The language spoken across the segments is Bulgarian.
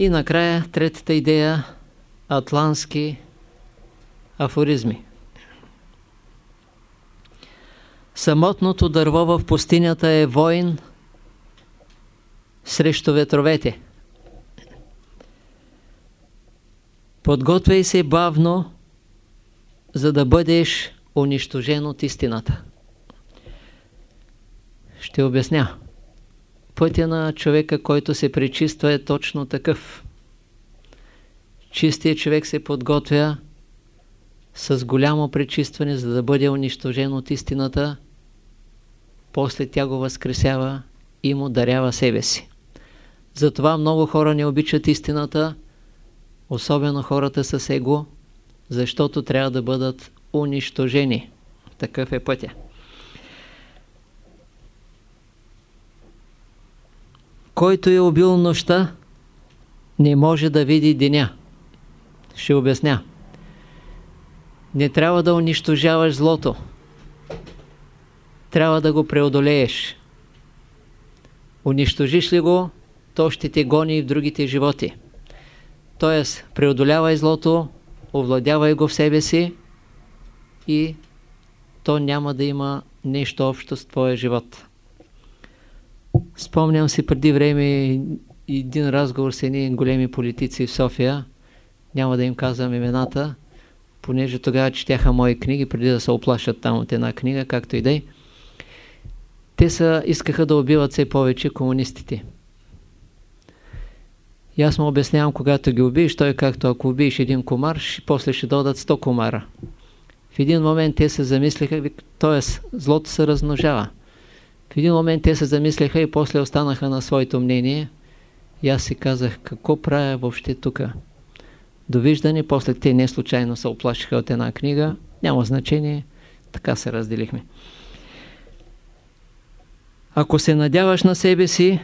И накрая третата идея – атлантски афоризми. Самотното дърво в пустинята е воин срещу ветровете. Подготвяй се бавно, за да бъдеш унищожен от истината. Ще обясня. Пътя на човека, който се пречиства е точно такъв. Чистият човек се подготвя с голямо пречистване, за да бъде унищожен от истината, после тя го възкресява и му дарява себе си. Затова много хора не обичат истината, особено хората с его, защото трябва да бъдат унищожени. Такъв е пътя. Който е убил нощта, не може да види деня. Ще обясня. Не трябва да унищожаваш злото. Трябва да го преодолееш. Унищожиш ли го, то ще те гони и в другите животи. Тоест, преодолявай злото, овладявай го в себе си и то няма да има нещо общо с твоя живот. Спомням си преди време един разговор с едни големи политици в София, няма да им казвам имената, понеже тогава четяха мои книги, преди да се оплашат там от една книга, както и да е. Те са, искаха да убиват все повече комунистите. И аз му обяснявам, когато ги убиеш, той както ако убиеш един комар, после ще додат 100 комара. В един момент те се замислиха, т.е. злото се размножава. В един момент те се замислиха и после останаха на своето мнение. И аз си казах, какво правя въобще тук? Довиждане, после те не случайно се оплашиха от една книга. Няма значение, така се разделихме. Ако се надяваш на себе си,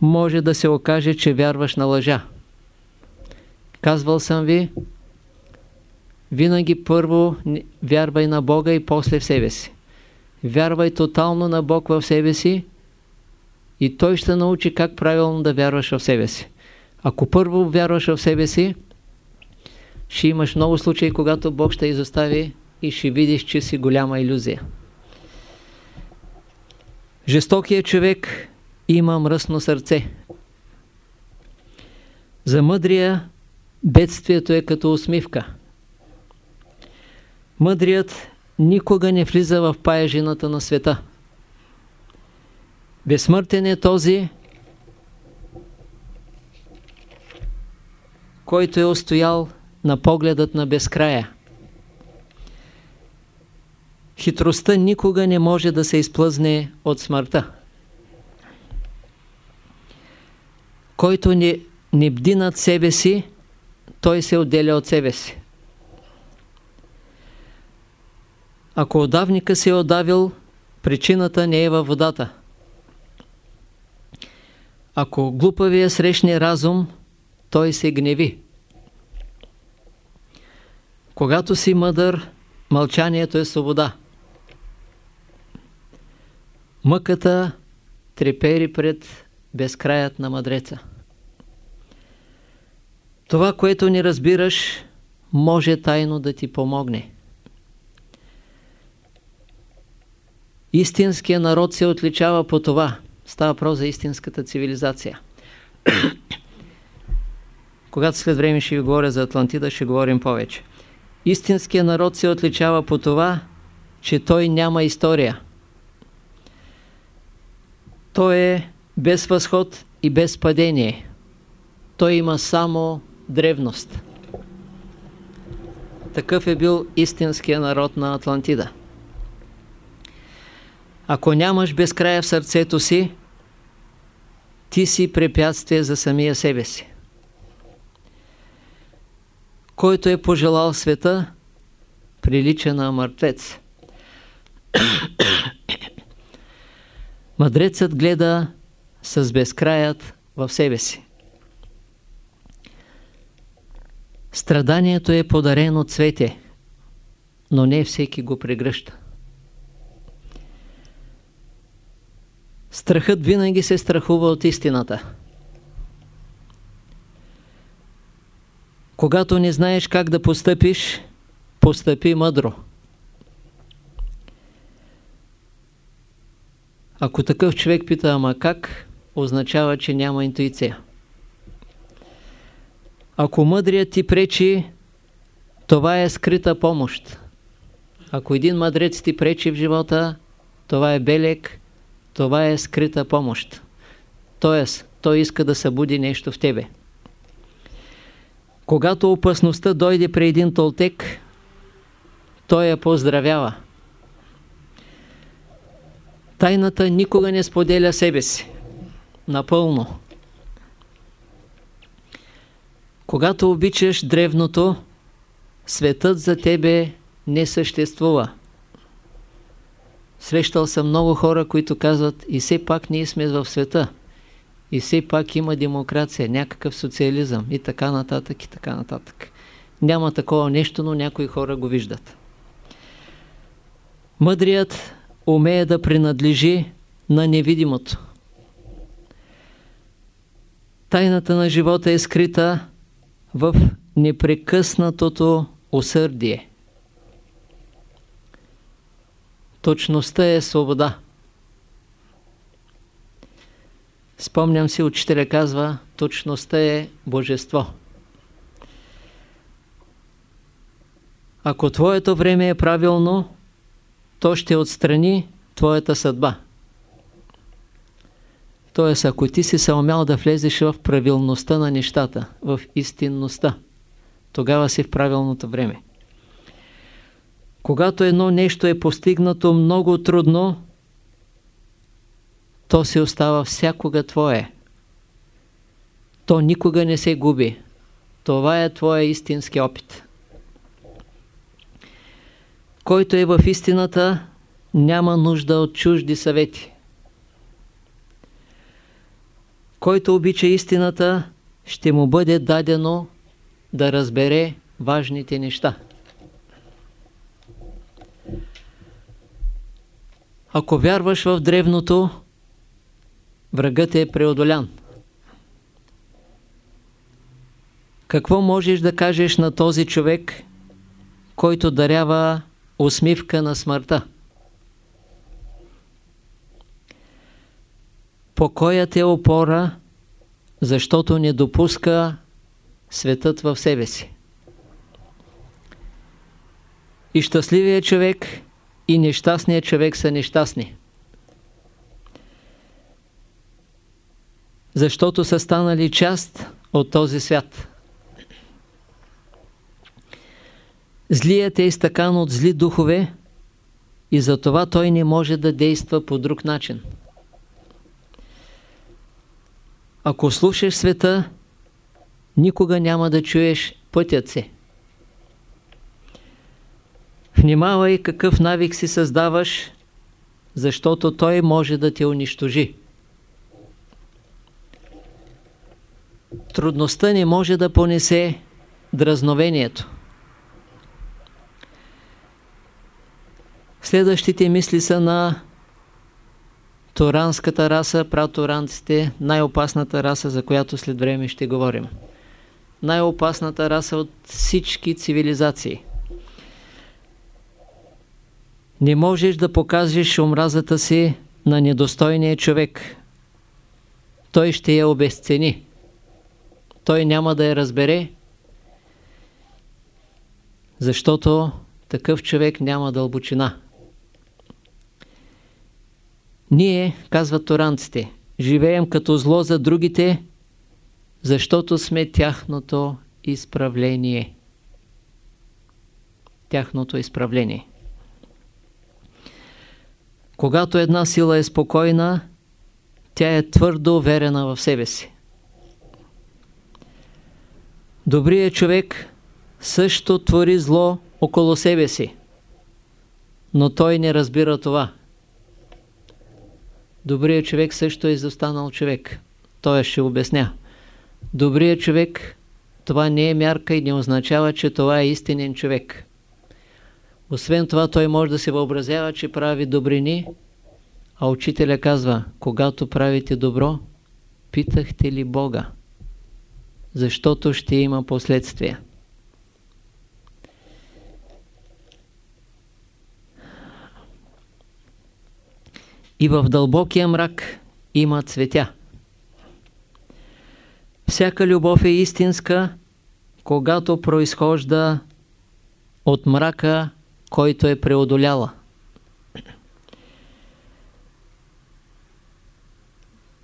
може да се окаже, че вярваш на лъжа. Казвал съм ви, винаги първо вярвай на Бога и после в себе си. Вярвай тотално на Бог в себе си и Той ще научи как правилно да вярваш в себе си. Ако първо вярваш в себе си, ще имаш много случаи, когато Бог ще изостави и ще видиш, че си голяма иллюзия. Жестокият човек има мръсно сърце. За мъдрия бедствието е като усмивка. Мъдрият никога не влиза в паежината на света. Безсмъртен е този, който е устоял на погледът на безкрая. Хитростта никога не може да се изплъзне от смъртта. Който не, не бди над себе си, той се отделя от себе си. Ако отдавника се е отдавил, причината не е във водата. Ако глупавия срещне разум, той се гневи. Когато си мъдър, мълчанието е свобода. Мъката трепери пред безкраят на мъдреца. Това, което не разбираш, може тайно да ти помогне. Истинският народ се отличава по това. Става въпрос за истинската цивилизация. Когато след време ще ви говоря за Атлантида, ще говорим повече. Истинският народ се отличава по това, че той няма история. Той е без възход и без падение. Той има само древност. Такъв е бил истинският народ на Атлантида. Ако нямаш безкрая в сърцето си, ти си препятствие за самия себе си. Който е пожелал света, прилича на мъртвец. Мъдрецът гледа с безкраят в себе си. Страданието е подарено цвете, но не всеки го прегръща. Страхът винаги се страхува от истината. Когато не знаеш как да постъпиш, постъпи мъдро. Ако такъв човек пита, ама как, означава, че няма интуиция. Ако мъдрият ти пречи, това е скрита помощ. Ако един мъдрец ти пречи в живота, това е белек, това е скрита помощ. Тоест, той иска да събуди нещо в тебе. Когато опасността дойде при един толтек, той я поздравява. Тайната никога не споделя себе си. Напълно. Когато обичаш древното, светът за тебе не съществува. Срещал съм много хора, които казват и все пак ние сме в света. И все пак има демокрация, някакъв социализъм и така нататък и така нататък. Няма такова нещо, но някои хора го виждат. Мъдрият умее да принадлежи на невидимото. Тайната на живота е скрита в непрекъснатото усърдие. Точността е свобода. Спомням си, учителя казва, точността е божество. Ако твоето време е правилно, то ще отстрани твоята съдба. Тоест, ако ти си се умял да влезеш в правилността на нещата, в истинността, тогава си в правилното време. Когато едно нещо е постигнато много трудно, то се остава всякога твое. То никога не се губи. Това е твоя истински опит. Който е в истината, няма нужда от чужди съвети. Който обича истината, ще му бъде дадено да разбере важните неща. Ако вярваш в древното, врагът е преодолян. Какво можеш да кажеш на този човек, който дарява усмивка на смъртта? Покоят е опора, защото не допуска светът в себе си. И щастливият човек и нещастният човек са нещастни. Защото са станали част от този свят. Злият е изтъкан от зли духове и затова той не може да действа по друг начин. Ако слушаш света, никога няма да чуеш пътят се. Внимавай какъв навик си създаваш, защото той може да те унищожи. Трудността не може да понесе дразновението. Следващите мисли са на туранската раса, пратуранците, най-опасната раса, за която след време ще говорим. Най-опасната раса от всички цивилизации. Не можеш да покажеш омразата си на недостойния човек. Той ще я обесцени. Той няма да я разбере, защото такъв човек няма дълбочина. Ние, казват торанците, живеем като зло за другите, защото сме тяхното изправление. Тяхното изправление. Когато една сила е спокойна, тя е твърдо уверена в себе си. Добрият човек също твори зло около себе си, но той не разбира това. Добрият човек също е изостанал човек. Той ще обясня. Добрият човек, това не е мярка и не означава, че това е истинен човек. Освен това, той може да се въобразява, че прави добрини, а учителя казва, когато правите добро, питахте ли Бога? защото ще има последствия. И в дълбокия мрак има цветя. Всяка любов е истинска, когато произхожда от мрака, който е преодоляла.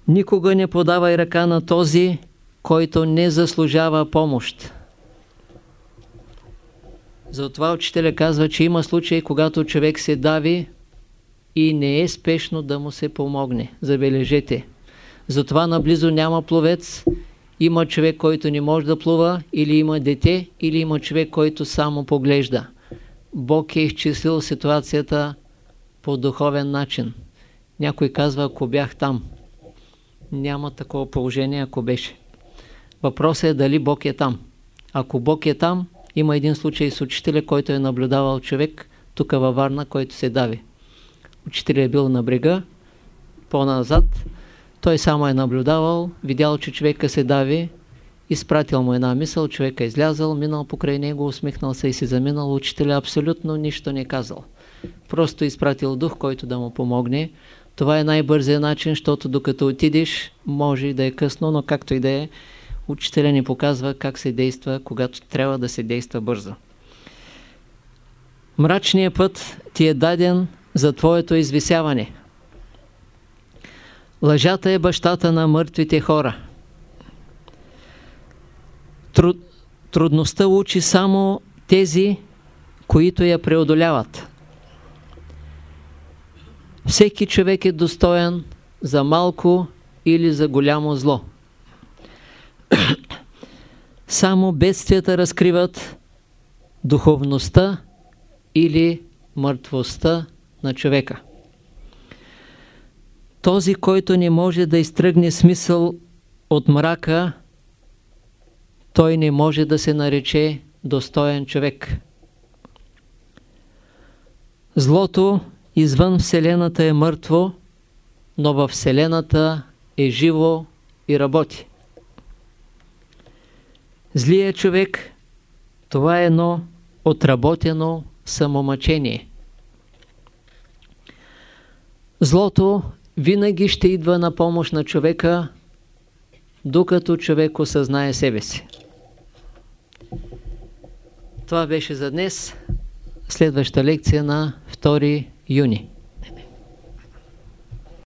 Никога не подавай ръка на този, който не заслужава помощ. Затова учителя казва, че има случаи, когато човек се дави и не е спешно да му се помогне. Забележете. Затова наблизо няма пловец, има човек, който не може да плува, или има дете, или има човек, който само поглежда. Бог е изчислил ситуацията по духовен начин. Някой казва, ако бях там. Няма такова положение, ако беше. Въпросът е дали Бог е там. Ако Бог е там, има един случай с учителя, който е наблюдавал човек тук във Варна, който се дави. Учителя е бил на брега, по-назад, той само е наблюдавал, видял, че човека се дави, изпратил му една мисъл, човека е излязал, минал покрай него, усмихнал се и си заминал. Учителя абсолютно нищо не казал. Просто изпратил дух, който да му помогне. Това е най-бързият начин, защото докато отидеш, може и да е късно, но както и да е, учителя ни показва как се действа, когато трябва да се действа бързо. Мрачният път ти е даден за твоето извисяване. Лъжата е бащата на мъртвите хора. Труд, трудността учи само тези, които я преодоляват. Всеки човек е достоен за малко или за голямо зло. Само бедствията разкриват духовността или мъртвостта на човека. Този, който не може да изтръгне смисъл от мрака, той не може да се нарече достоен човек. Злото извън Вселената е мъртво, но във Вселената е живо и работи. Злият човек, това е едно отработено самомъчение. Злото винаги ще идва на помощ на човека, докато човек осъзнае себе си. Това беше за днес. Следваща лекция на 2 юни.